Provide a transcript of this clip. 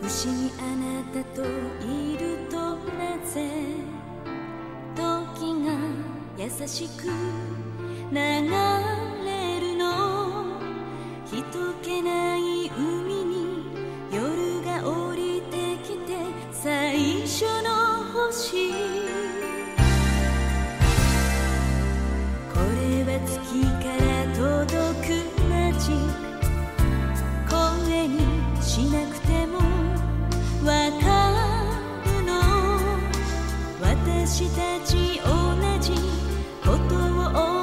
不思議あなたといるとなぜ時が優しく流れるの？人気ない海に夜が降りてきて最初の星私たち同じことを